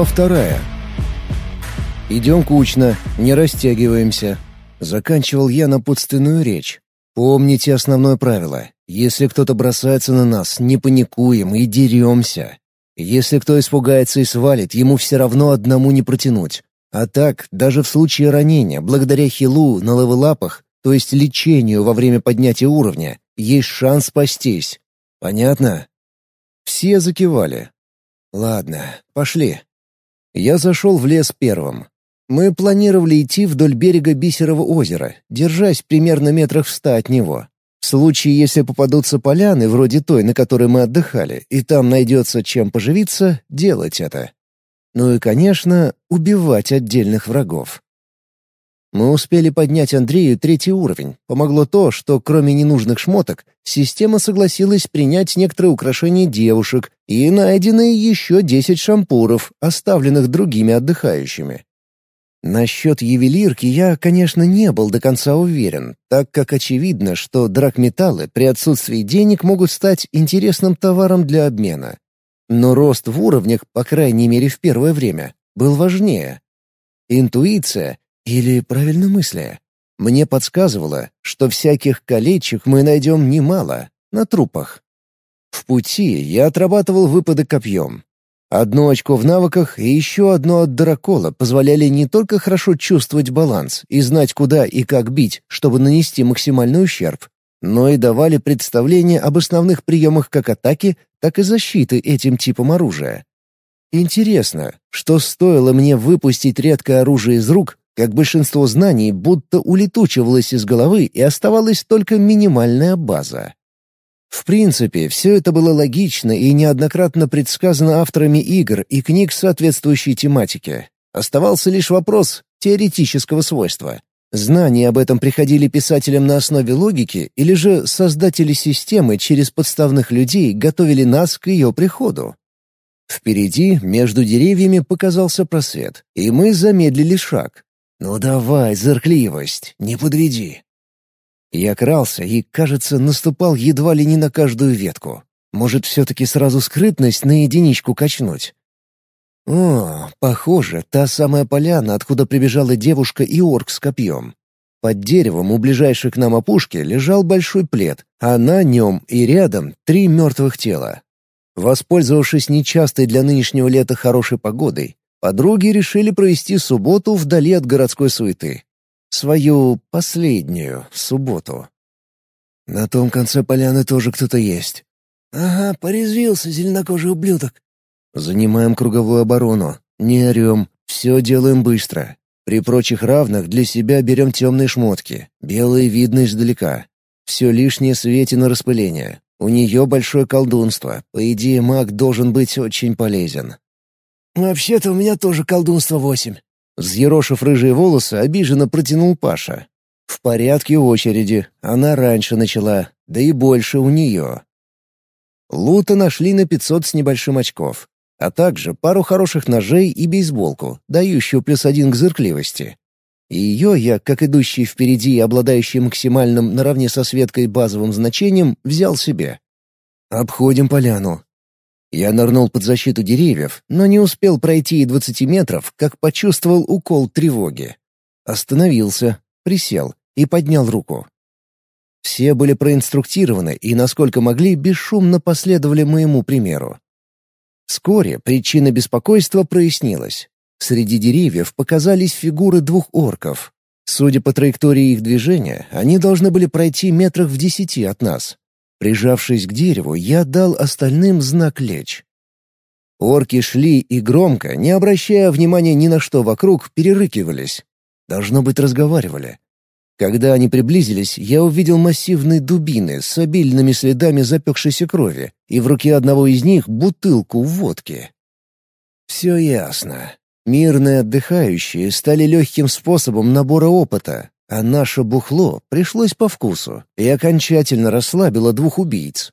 Глава вторая. «Идем кучно, не растягиваемся», — заканчивал я напутственную речь. «Помните основное правило. Если кто-то бросается на нас, не паникуем и деремся. Если кто испугается и свалит, ему все равно одному не протянуть. А так, даже в случае ранения, благодаря хилу на лапах, то есть лечению во время поднятия уровня, есть шанс спастись. Понятно?» Все закивали. «Ладно, пошли». Я зашел в лес первым. Мы планировали идти вдоль берега Бисерова озера, держась примерно метрах в ста от него. В случае, если попадутся поляны, вроде той, на которой мы отдыхали, и там найдется чем поживиться, делать это. Ну и, конечно, убивать отдельных врагов. Мы успели поднять Андрею третий уровень. Помогло то, что кроме ненужных шмоток, система согласилась принять некоторые украшения девушек и найденные еще десять шампуров, оставленных другими отдыхающими. Насчет ювелирки я, конечно, не был до конца уверен, так как очевидно, что драгметаллы при отсутствии денег могут стать интересным товаром для обмена. Но рост в уровнях, по крайней мере в первое время, был важнее. Интуиция или правильно мысля? Мне подсказывало, что всяких колечек мы найдем немало, на трупах. В пути я отрабатывал выпады копьем. Одно очко в навыках и еще одно от дракола позволяли не только хорошо чувствовать баланс и знать, куда и как бить, чтобы нанести максимальный ущерб, но и давали представление об основных приемах как атаки, так и защиты этим типом оружия. Интересно, что стоило мне выпустить редкое оружие из рук, как большинство знаний будто улетучивалось из головы и оставалась только минимальная база. В принципе, все это было логично и неоднократно предсказано авторами игр и книг соответствующей тематики. Оставался лишь вопрос теоретического свойства. Знания об этом приходили писателям на основе логики, или же создатели системы через подставных людей готовили нас к ее приходу? Впереди, между деревьями, показался просвет, и мы замедлили шаг. «Ну давай, зыркливость, не подведи». Я крался и, кажется, наступал едва ли не на каждую ветку. Может, все-таки сразу скрытность на единичку качнуть? О, похоже, та самая поляна, откуда прибежала девушка и орк с копьем. Под деревом у ближайшей к нам опушки лежал большой плед, а на нем и рядом три мертвых тела. Воспользовавшись нечастой для нынешнего лета хорошей погодой, Подруги решили провести субботу вдали от городской суеты. Свою последнюю субботу. На том конце поляны тоже кто-то есть. «Ага, порезвился зеленокожий ублюдок». Занимаем круговую оборону. Не орем. Все делаем быстро. При прочих равных для себя берем темные шмотки. Белые видно издалека. Все лишнее свете на распыление. У нее большое колдунство. По идее, маг должен быть очень полезен. «Вообще-то у меня тоже колдунство восемь». Взъерошив рыжие волосы, обиженно протянул Паша. «В порядке очереди. Она раньше начала, да и больше у нее». Лута нашли на пятьсот с небольшим очков, а также пару хороших ножей и бейсболку, дающую плюс один к зыркливости. И ее я, как идущий впереди и обладающий максимальным наравне со Светкой базовым значением, взял себе. «Обходим поляну. Я нырнул под защиту деревьев, но не успел пройти и двадцати метров, как почувствовал укол тревоги. Остановился, присел и поднял руку. Все были проинструктированы и, насколько могли, бесшумно последовали моему примеру. Вскоре причина беспокойства прояснилась. Среди деревьев показались фигуры двух орков. Судя по траектории их движения, они должны были пройти метрах в десяти от нас. Прижавшись к дереву, я дал остальным знак лечь. Орки шли и громко, не обращая внимания ни на что вокруг, перерыкивались. Должно быть, разговаривали. Когда они приблизились, я увидел массивные дубины с обильными следами запекшейся крови, и в руке одного из них бутылку водки. Все ясно. Мирные отдыхающие стали легким способом набора опыта, а наше бухло пришлось по вкусу и окончательно расслабило двух убийц.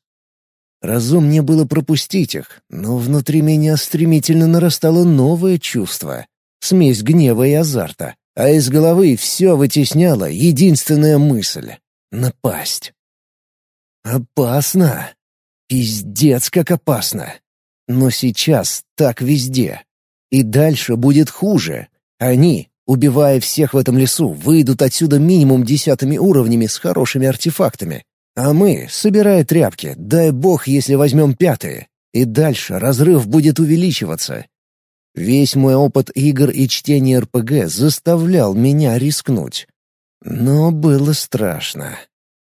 Разумнее было пропустить их, но внутри меня стремительно нарастало новое чувство — смесь гнева и азарта, а из головы все вытесняла единственная мысль — напасть. Опасно. Пиздец, как опасно. Но сейчас так везде. И дальше будет хуже. Они, убивая всех в этом лесу, выйдут отсюда минимум десятыми уровнями с хорошими артефактами. А мы, собирая тряпки, дай бог, если возьмем пятые. И дальше разрыв будет увеличиваться. Весь мой опыт игр и чтения РПГ заставлял меня рискнуть. Но было страшно.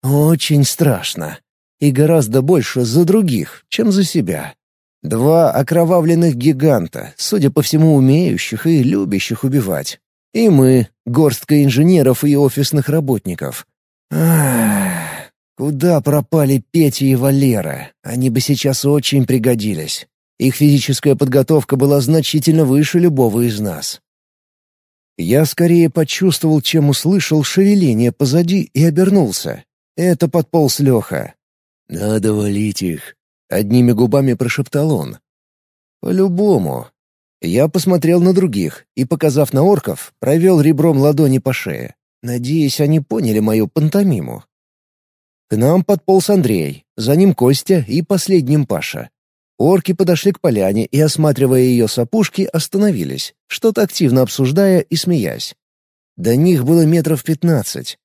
Очень страшно. И гораздо больше за других, чем за себя. Два окровавленных гиганта, судя по всему, умеющих и любящих убивать. И мы, горстка инженеров и офисных работников. Ах, куда пропали Петя и Валера? Они бы сейчас очень пригодились. Их физическая подготовка была значительно выше любого из нас. Я скорее почувствовал, чем услышал шевеление позади и обернулся. Это подполз Леха. «Надо валить их», — одними губами прошептал он. «По-любому». Я посмотрел на других и, показав на орков, провел ребром ладони по шее. Надеюсь, они поняли мою пантомиму. К нам подполз Андрей, за ним Костя и последним Паша. Орки подошли к поляне и, осматривая ее с опушки, остановились, что-то активно обсуждая и смеясь. До них было метров пятнадцать.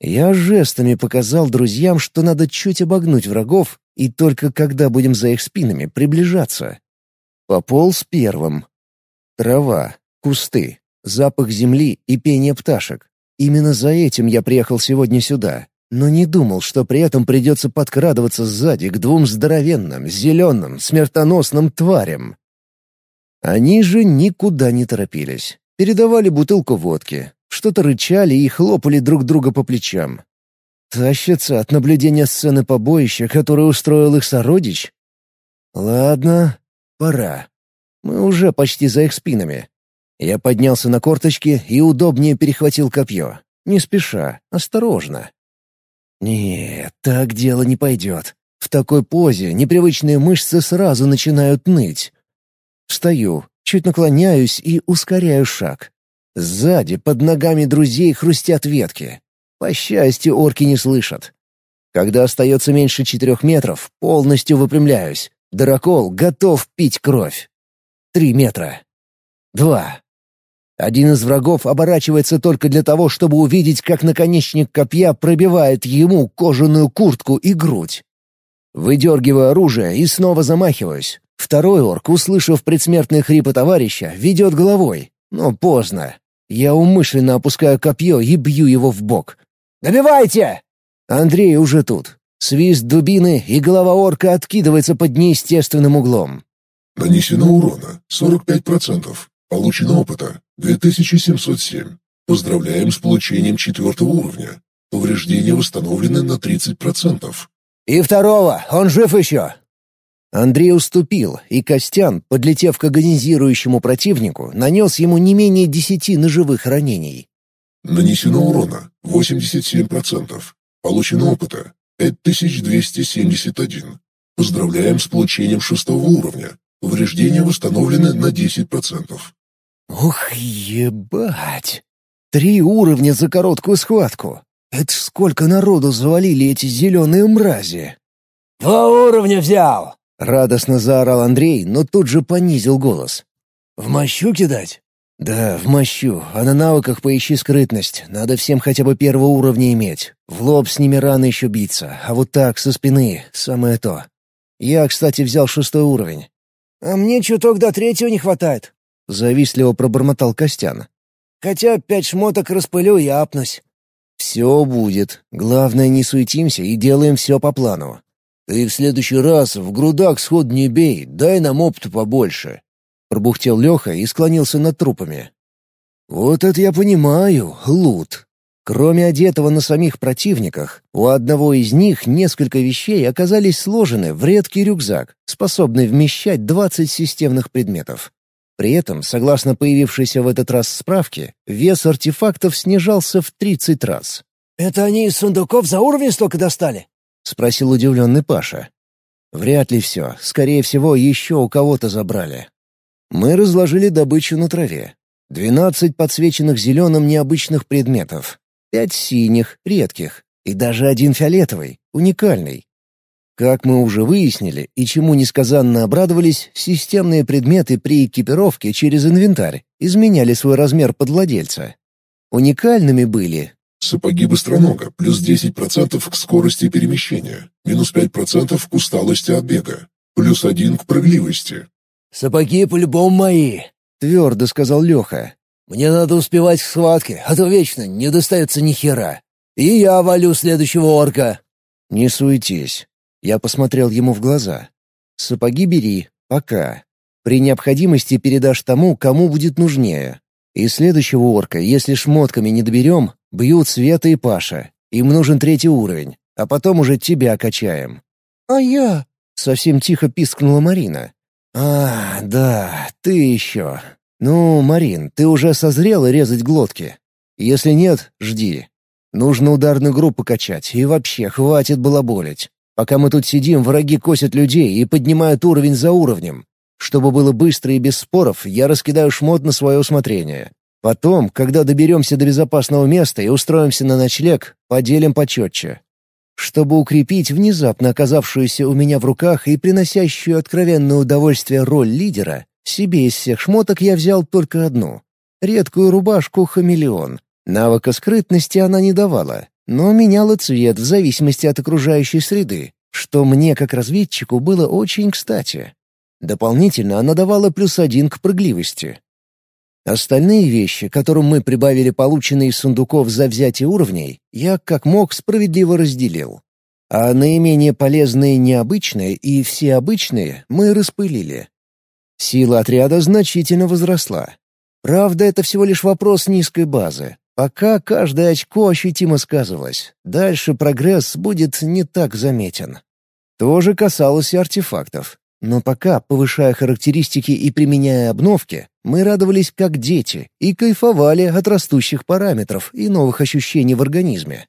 Я жестами показал друзьям, что надо чуть обогнуть врагов, и только когда будем за их спинами приближаться. Пополз первым. Трава, кусты, запах земли и пение пташек. Именно за этим я приехал сегодня сюда, но не думал, что при этом придется подкрадываться сзади к двум здоровенным, зеленым, смертоносным тварям. Они же никуда не торопились. Передавали бутылку водки, что-то рычали и хлопали друг друга по плечам. Тащатся от наблюдения сцены побоища, которое устроил их сородич? Ладно, пора. Мы уже почти за их спинами. Я поднялся на корточки и удобнее перехватил копье. Не спеша, осторожно. Нет, так дело не пойдет. В такой позе непривычные мышцы сразу начинают ныть. Встаю, чуть наклоняюсь и ускоряю шаг. Сзади, под ногами друзей, хрустят ветки. По счастью, орки не слышат. Когда остается меньше четырех метров, полностью выпрямляюсь. Дракол готов пить кровь. Три метра. Два. Один из врагов оборачивается только для того, чтобы увидеть, как наконечник копья пробивает ему кожаную куртку и грудь. Выдергиваю оружие и снова замахиваюсь. Второй орк, услышав предсмертные хрипы товарища, ведет головой. Но поздно. Я умышленно опускаю копье и бью его в бок. «Добивайте!» Андрей уже тут. Свист дубины, и голова орка откидывается под неестественным углом. «Нанесено урона 45%. Получено опыта 2707. Поздравляем с получением четвертого уровня. Повреждения восстановлены на 30%. «И второго! Он жив еще!» Андрей уступил, и Костян, подлетев к агонизирующему противнику, нанес ему не менее десяти ножевых ранений. Нанесено урона 87%. Получено опыта 5271. Поздравляем с получением шестого уровня. Повреждения восстановлены на 10%. Ух, ебать! Три уровня за короткую схватку. Это сколько народу завалили эти зеленые мрази. «Два уровня взял!» — радостно заорал Андрей, но тут же понизил голос. «В мощу кидать?» «Да, в мощу, а на навыках поищи скрытность. Надо всем хотя бы первого уровня иметь. В лоб с ними рано еще биться, а вот так, со спины, самое то. Я, кстати, взял шестой уровень». «А мне чуток до третьего не хватает», — завистливо пробормотал Костян. «Хотя пять шмоток распылю и апнусь». «Все будет. Главное, не суетимся и делаем все по плану. Ты в следующий раз в грудак сход не бей, дай нам опыта побольше». Пробухтел Леха и склонился над трупами. «Вот это я понимаю, лут. Кроме одетого на самих противниках, у одного из них несколько вещей оказались сложены в редкий рюкзак, способный вмещать двадцать системных предметов. При этом, согласно появившейся в этот раз справке, вес артефактов снижался в 30 раз. «Это они из сундуков за уровень столько достали?» — спросил удивленный Паша. «Вряд ли все. Скорее всего, еще у кого-то забрали». Мы разложили добычу на траве. Двенадцать подсвеченных зеленым необычных предметов. Пять синих, редких. И даже один фиолетовый, уникальный. Как мы уже выяснили и чему несказанно обрадовались, системные предметы при экипировке через инвентарь изменяли свой размер под владельца. Уникальными были Сапоги быстронога, плюс 10% к скорости перемещения, минус 5% к усталости от бега, плюс 1 к прыгливости. «Сапоги по-любому мои», — твердо сказал Леха. «Мне надо успевать к схватке, а то вечно не достается ни хера. И я валю следующего орка». «Не суетись». Я посмотрел ему в глаза. «Сапоги бери, пока. При необходимости передашь тому, кому будет нужнее. И следующего орка, если шмотками не доберем, бьют Света и Паша. Им нужен третий уровень, а потом уже тебя качаем». «А я?» — совсем тихо пискнула Марина. «А, да, ты еще. Ну, Марин, ты уже созрела резать глотки? Если нет, жди. Нужно ударную группу качать, и вообще хватит балаболить. Пока мы тут сидим, враги косят людей и поднимают уровень за уровнем. Чтобы было быстро и без споров, я раскидаю шмот на свое усмотрение. Потом, когда доберемся до безопасного места и устроимся на ночлег, поделим почетче. Чтобы укрепить внезапно оказавшуюся у меня в руках и приносящую откровенное удовольствие роль лидера, себе из всех шмоток я взял только одну — редкую рубашку «Хамелеон». Навыка скрытности она не давала, но меняла цвет в зависимости от окружающей среды, что мне, как разведчику, было очень кстати. Дополнительно она давала плюс один к прыгливости. Остальные вещи, которым мы прибавили полученные из сундуков за взятие уровней, я как мог справедливо разделил. А наименее полезные необычные и все обычные мы распылили. Сила отряда значительно возросла. Правда, это всего лишь вопрос низкой базы. Пока каждое очко ощутимо сказывалось, дальше прогресс будет не так заметен. То же касалось и артефактов. Но пока, повышая характеристики и применяя обновки, мы радовались как дети и кайфовали от растущих параметров и новых ощущений в организме.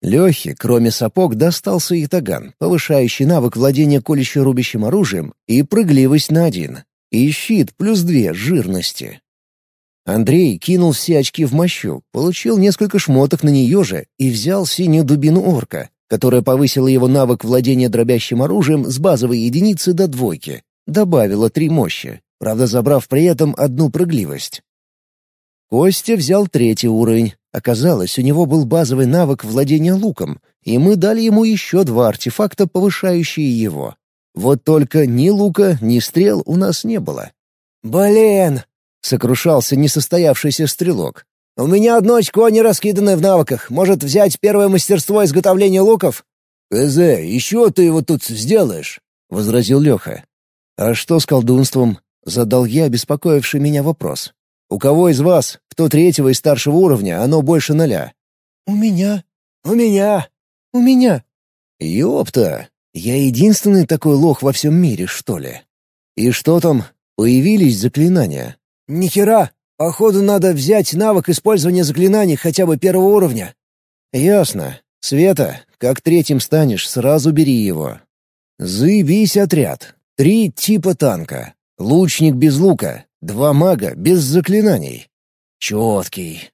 Лехе, кроме сапог, достался и таган, повышающий навык владения колюще-рубящим оружием и прыгливость на один, и щит плюс две жирности. Андрей кинул все очки в мощу, получил несколько шмоток на нее же и взял синюю дубину орка, которая повысила его навык владения дробящим оружием с базовой единицы до двойки, добавила три мощи, правда забрав при этом одну прыгливость. Костя взял третий уровень. Оказалось, у него был базовый навык владения луком, и мы дали ему еще два артефакта, повышающие его. Вот только ни лука, ни стрел у нас не было. «Блин!» — сокрушался несостоявшийся стрелок. «У меня одно очко не раскиданное в навыках. Может, взять первое мастерство изготовления луков?» «КЗ, еще ты его тут сделаешь», — возразил Леха. «А что с колдунством?» — задал я обеспокоивший меня вопрос. «У кого из вас, кто третьего и старшего уровня, оно больше ноля?» «У меня. У меня. У меня». «Ёпта! Я единственный такой лох во всем мире, что ли? И что там? Появились заклинания?» «Ни хера! Походу, надо взять навык использования заклинаний хотя бы первого уровня». «Ясно. Света, как третьим станешь, сразу бери его. Заебись отряд. Три типа танка. Лучник без лука. Два мага без заклинаний. Четкий.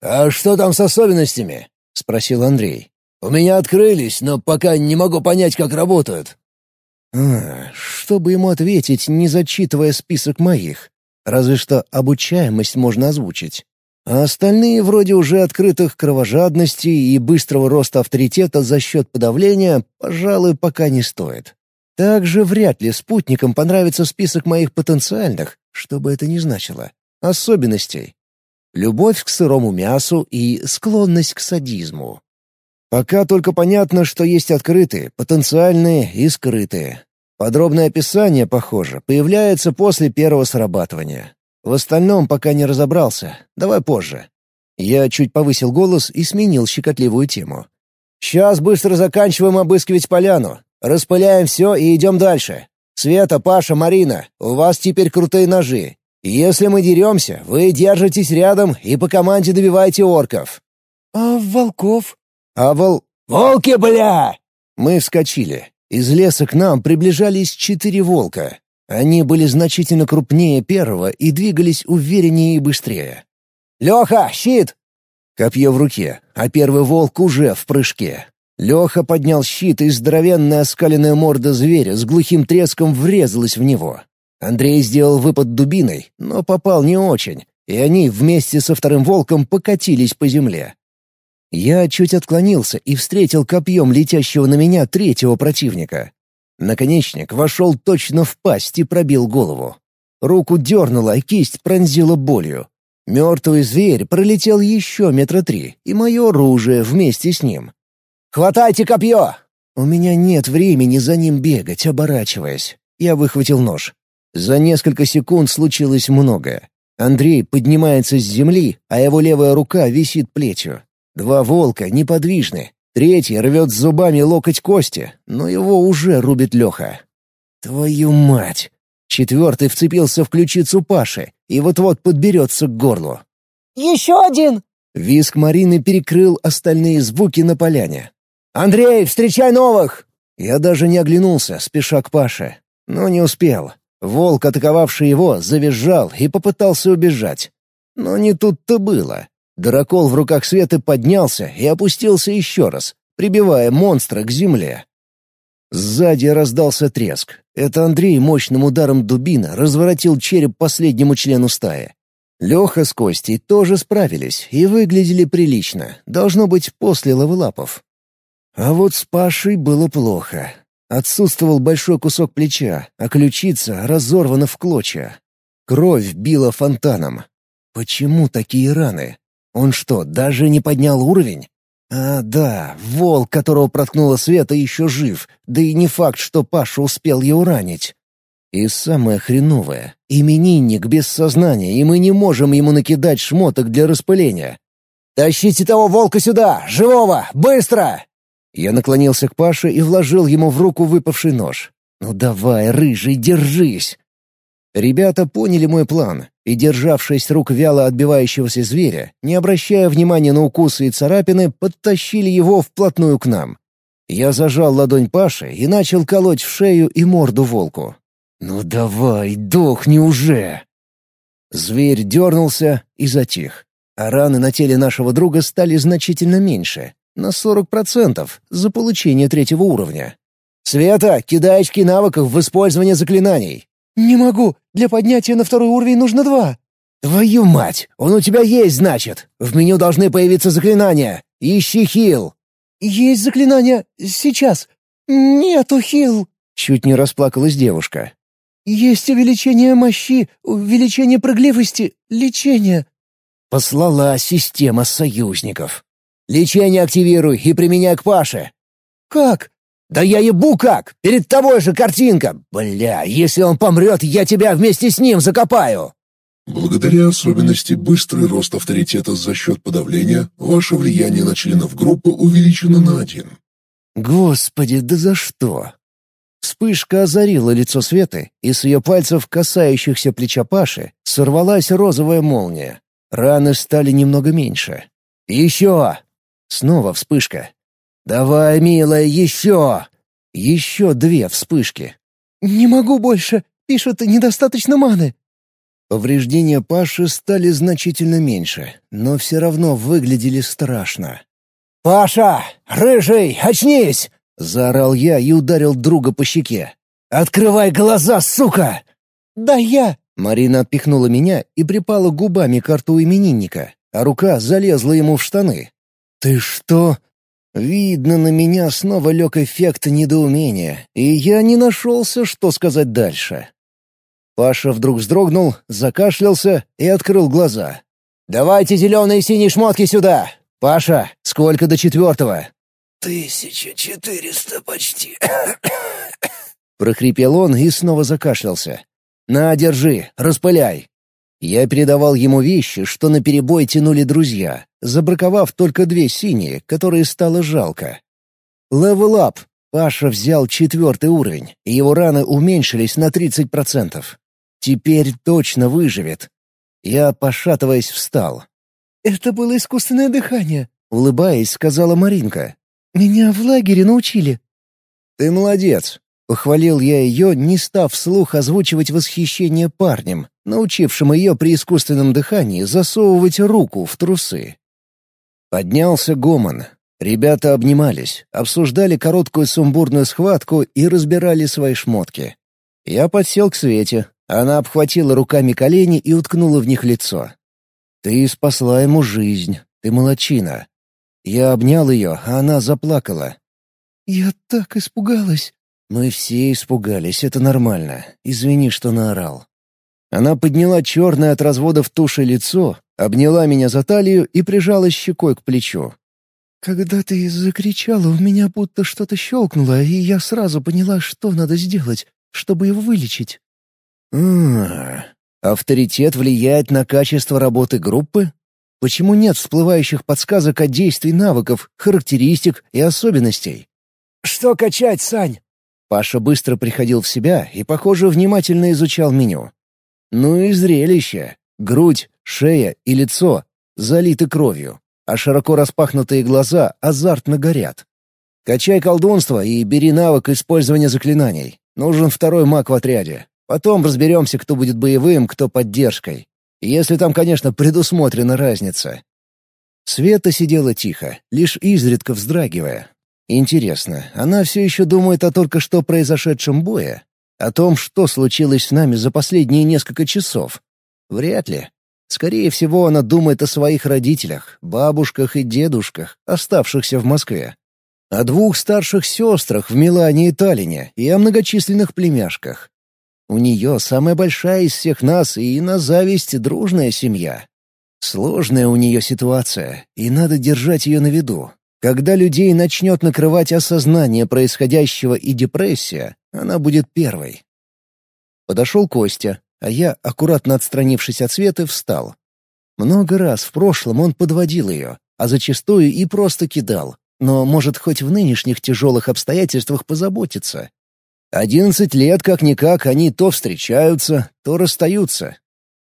«А что там с особенностями?» — спросил Андрей. «У меня открылись, но пока не могу понять, как работают». А, чтобы ему ответить, не зачитывая список моих. Разве что обучаемость можно озвучить. А остальные вроде уже открытых кровожадности и быстрого роста авторитета за счет подавления, пожалуй, пока не стоит. Также вряд ли спутникам понравится список моих потенциальных, что бы это ни значило, особенностей. Любовь к сырому мясу и склонность к садизму. Пока только понятно, что есть открытые, потенциальные и скрытые. Подробное описание, похоже, появляется после первого срабатывания. В остальном пока не разобрался. Давай позже. Я чуть повысил голос и сменил щекотливую тему. «Сейчас быстро заканчиваем обыскивать поляну. Распыляем все и идем дальше. Света, Паша, Марина, у вас теперь крутые ножи. Если мы деремся, вы держитесь рядом и по команде добиваете орков». «А волков?» «А вол...» «Волки, бля!» Мы вскочили. Из леса к нам приближались четыре волка. Они были значительно крупнее первого и двигались увереннее и быстрее. «Леха, щит!» Копье в руке, а первый волк уже в прыжке. Леха поднял щит, и здоровенная оскаленная морда зверя с глухим треском врезалась в него. Андрей сделал выпад дубиной, но попал не очень, и они вместе со вторым волком покатились по земле. Я чуть отклонился и встретил копьем летящего на меня третьего противника. Наконечник вошел точно в пасть и пробил голову. Руку дернуло, а кисть пронзила болью. Мертвый зверь пролетел еще метра три, и мое оружие вместе с ним. «Хватайте копье!» У меня нет времени за ним бегать, оборачиваясь. Я выхватил нож. За несколько секунд случилось многое. Андрей поднимается с земли, а его левая рука висит плетью. Два волка неподвижны. Третий рвет зубами локоть кости, но его уже рубит Леха. Твою мать! Четвертый вцепился в ключицу Паши и вот-вот подберется к горлу. «Еще один!» Виск Марины перекрыл остальные звуки на поляне. «Андрей, встречай новых!» Я даже не оглянулся, спеша к Паше. Но не успел. Волк, атаковавший его, завизжал и попытался убежать. Но не тут-то было. Дракол в руках Светы поднялся и опустился еще раз, прибивая монстра к земле. Сзади раздался треск. Это Андрей мощным ударом дубина разворотил череп последнему члену стаи. Леха с Костей тоже справились и выглядели прилично, должно быть, после лавелапов. А вот с Пашей было плохо. Отсутствовал большой кусок плеча, а ключица разорвана в клочья. Кровь била фонтаном. Почему такие раны? Он что, даже не поднял уровень? А, да, волк, которого проткнула Света, еще жив, да и не факт, что Паша успел его ранить. И самое хреновое — именинник без сознания, и мы не можем ему накидать шмоток для распыления. «Тащите того волка сюда! Живого! Быстро!» Я наклонился к Паше и вложил ему в руку выпавший нож. «Ну давай, рыжий, держись!» Ребята поняли мой план и, державшись рук вяло отбивающегося зверя, не обращая внимания на укусы и царапины, подтащили его вплотную к нам. Я зажал ладонь Паши и начал колоть в шею и морду волку. «Ну давай, дохни уже!» Зверь дернулся и затих, а раны на теле нашего друга стали значительно меньше, на 40% за получение третьего уровня. «Света, кидай очки навыков в использование заклинаний!» «Не могу. Для поднятия на второй уровень нужно два». «Твою мать! Он у тебя есть, значит! В меню должны появиться заклинания! Ищи хил!» «Есть заклинания. Сейчас. Нету хил!» Чуть не расплакалась девушка. «Есть увеличение мощи, увеличение прыгливости, лечение». Послала система союзников. Лечение активируй и применяй к Паше». «Как?» «Да я ебу как! Перед тобой же картинка! Бля, если он помрет, я тебя вместе с ним закопаю!» Благодаря особенности быстрый рост авторитета за счет подавления, ваше влияние на членов группы увеличено на один. Господи, да за что? Вспышка озарила лицо Светы, и с ее пальцев, касающихся плеча Паши, сорвалась розовая молния. Раны стали немного меньше. «Еще!» Снова вспышка. «Давай, милая, еще!» Еще две вспышки. «Не могу больше. Пишут, недостаточно маны». Повреждения Паши стали значительно меньше, но все равно выглядели страшно. «Паша! Рыжий, очнись!» — заорал я и ударил друга по щеке. «Открывай глаза, сука!» «Да я!» Марина отпихнула меня и припала губами к рту именинника, а рука залезла ему в штаны. «Ты что?» Видно, на меня снова лег эффект недоумения, и я не нашелся, что сказать дальше. Паша вдруг вздрогнул, закашлялся и открыл глаза. «Давайте зеленые и синие шмотки сюда! Паша, сколько до четвертого?» «Тысяча четыреста почти», — прохрипел он и снова закашлялся. «На, держи, распыляй!» Я передавал ему вещи, что наперебой тянули друзья, забраковав только две синие, которые стало жалко. Левел ап. Паша взял четвертый уровень, и его раны уменьшились на 30%. Теперь точно выживет. Я, пошатываясь, встал. «Это было искусственное дыхание», — улыбаясь, сказала Маринка. «Меня в лагере научили». «Ты молодец», — похвалил я ее, не став вслух озвучивать восхищение парнем, научившим ее при искусственном дыхании засовывать руку в трусы. Поднялся гомон. Ребята обнимались, обсуждали короткую сумбурную схватку и разбирали свои шмотки. Я подсел к Свете. Она обхватила руками колени и уткнула в них лицо. «Ты спасла ему жизнь. Ты молочина». Я обнял ее, а она заплакала. «Я так испугалась». Мы все испугались, это нормально. Извини, что наорал. Она подняла черное от разводов туши лицо, обняла меня за талию и прижалась щекой к плечу. «Когда ты закричала, у меня будто что-то щелкнуло, и я сразу поняла, что надо сделать, чтобы его вылечить». «А, авторитет влияет на качество работы группы? Почему нет всплывающих подсказок о действии навыков, характеристик и особенностей?» «Что качать, Сань?» Паша быстро приходил в себя и, похоже, внимательно изучал меню. Ну и зрелище. Грудь, шея и лицо залиты кровью а широко распахнутые глаза азартно горят. Качай колдунство и бери навык использования заклинаний. Нужен второй маг в отряде. Потом разберемся, кто будет боевым, кто поддержкой. Если там, конечно, предусмотрена разница. Света сидела тихо, лишь изредка вздрагивая. Интересно, она все еще думает о только что произошедшем бое? О том, что случилось с нами за последние несколько часов? Вряд ли. Скорее всего, она думает о своих родителях, бабушках и дедушках, оставшихся в Москве. О двух старших сестрах в Милане и Таллине и о многочисленных племяшках. У нее самая большая из всех нас и на зависть дружная семья. Сложная у нее ситуация, и надо держать ее на виду. Когда людей начнет накрывать осознание происходящего и депрессия, она будет первой. Подошел Костя, а я, аккуратно отстранившись от Светы, встал. Много раз в прошлом он подводил ее, а зачастую и просто кидал, но может хоть в нынешних тяжелых обстоятельствах позаботиться. Одиннадцать лет как-никак они то встречаются, то расстаются.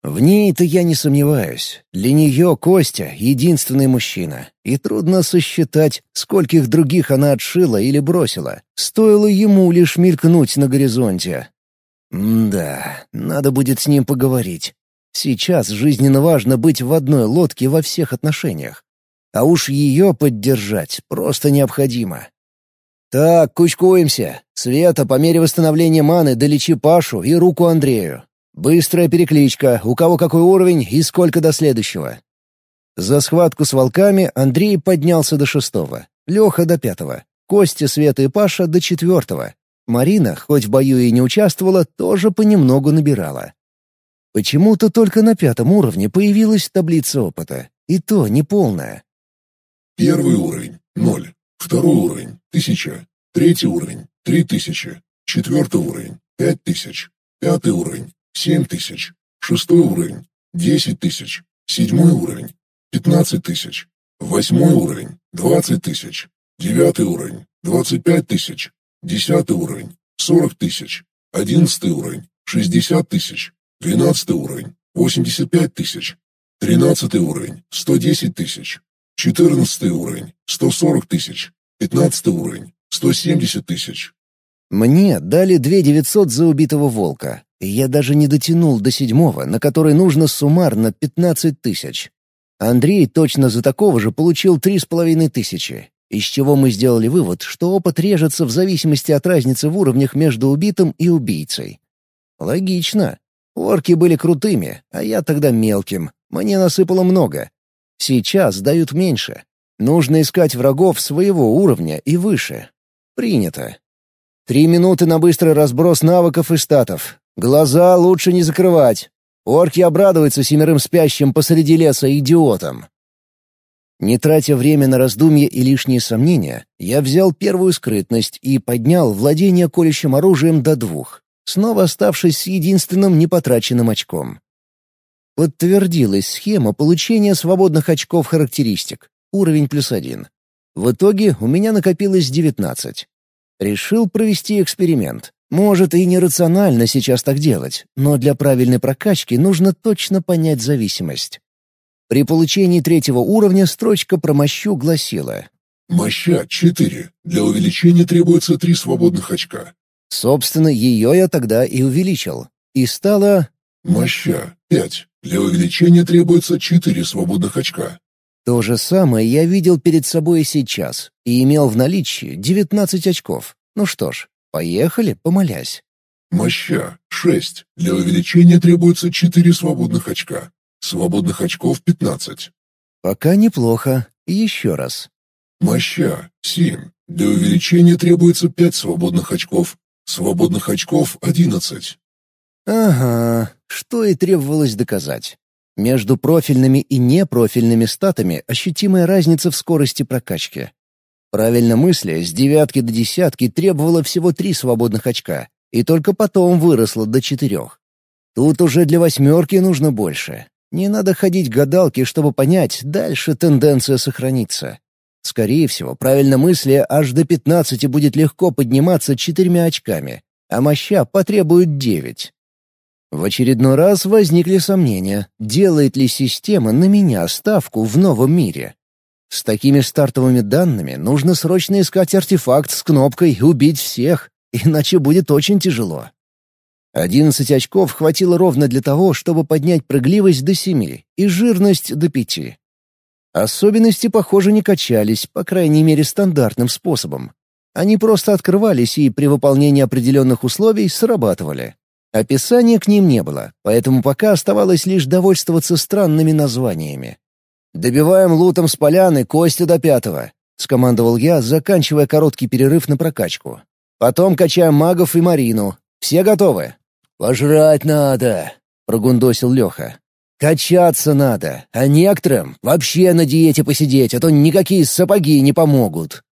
В ней-то я не сомневаюсь. Для нее Костя — единственный мужчина, и трудно сосчитать, скольких других она отшила или бросила. Стоило ему лишь мелькнуть на горизонте, да, надо будет с ним поговорить. Сейчас жизненно важно быть в одной лодке во всех отношениях. А уж ее поддержать просто необходимо. «Так, кучкуемся. Света, по мере восстановления маны, долечи Пашу и руку Андрею. Быстрая перекличка, у кого какой уровень и сколько до следующего». За схватку с волками Андрей поднялся до шестого, Леха до пятого, Костя, Света и Паша до четвертого, Марина, хоть в бою и не участвовала, тоже понемногу набирала. Почему-то только на пятом уровне появилась таблица опыта, и то неполная. Первый уровень — ноль. Второй уровень — тысяча. Третий уровень — три тысячи. Четвертый уровень — пять тысяч. Пятый уровень — семь тысяч. Шестой уровень — десять тысяч. Седьмой уровень — пятнадцать тысяч. Восьмой уровень — двадцать тысяч. Девятый уровень — двадцать пять тысяч. Десятый уровень — сорок тысяч. Одиннадцатый уровень — шестьдесят тысяч. Двенадцатый уровень — восемьдесят пять тысяч. Тринадцатый уровень — сто десять тысяч. Четырнадцатый уровень — сто сорок тысяч. Пятнадцатый уровень — сто семьдесят тысяч. Мне дали две девятьсот за убитого волка, я даже не дотянул до седьмого, на который нужно суммарно пятнадцать тысяч. Андрей точно за такого же получил три с половиной тысячи, из чего мы сделали вывод, что опыт режется в зависимости от разницы в уровнях между убитым и убийцей. Логично. Орки были крутыми, а я тогда мелким. Мне насыпало много. Сейчас дают меньше. Нужно искать врагов своего уровня и выше. Принято. Три минуты на быстрый разброс навыков и статов. Глаза лучше не закрывать. Орки обрадуются семерым спящим посреди леса идиотам. Не тратя время на раздумья и лишние сомнения, я взял первую скрытность и поднял владение колющим оружием до двух, снова оставшись с единственным непотраченным очком. Подтвердилась схема получения свободных очков характеристик, уровень плюс один. В итоге у меня накопилось девятнадцать. Решил провести эксперимент. Может, и нерационально сейчас так делать, но для правильной прокачки нужно точно понять зависимость. При получении третьего уровня строчка про мощу гласила «Моща 4. Для увеличения требуется 3 свободных очка». Собственно, ее я тогда и увеличил. И стало... «Моща 5. Для увеличения требуется 4 свободных очка». То же самое я видел перед собой и сейчас, и имел в наличии 19 очков. Ну что ж, поехали, помолясь. Моща — 6. Для увеличения требуется 4 свободных очка. Свободных очков — 15. Пока неплохо. Еще раз. Моща — 7. Для увеличения требуется 5 свободных очков. Свободных очков — 11. Ага, что и требовалось доказать. Между профильными и непрофильными статами ощутимая разница в скорости прокачки. Правильно мысля, с девятки до десятки требовало всего три свободных очка, и только потом выросла до четырех. Тут уже для восьмерки нужно больше. Не надо ходить гадалки, чтобы понять, дальше тенденция сохранится. Скорее всего, правильно мысли, аж до пятнадцати будет легко подниматься четырьмя очками, а моща потребует девять. В очередной раз возникли сомнения, делает ли система на меня ставку в новом мире. С такими стартовыми данными нужно срочно искать артефакт с кнопкой «Убить всех», иначе будет очень тяжело. Одиннадцать очков хватило ровно для того, чтобы поднять прыгливость до семи и жирность до пяти. Особенности, похоже, не качались, по крайней мере, стандартным способом. Они просто открывались и при выполнении определенных условий срабатывали. Описания к ним не было, поэтому пока оставалось лишь довольствоваться странными названиями. «Добиваем лутом с поляны Костю до пятого», — скомандовал я, заканчивая короткий перерыв на прокачку. «Потом качаем магов и Марину. Все готовы?» «Пожрать надо», — прогундосил Леха. «Качаться надо, а некоторым вообще на диете посидеть, а то никакие сапоги не помогут».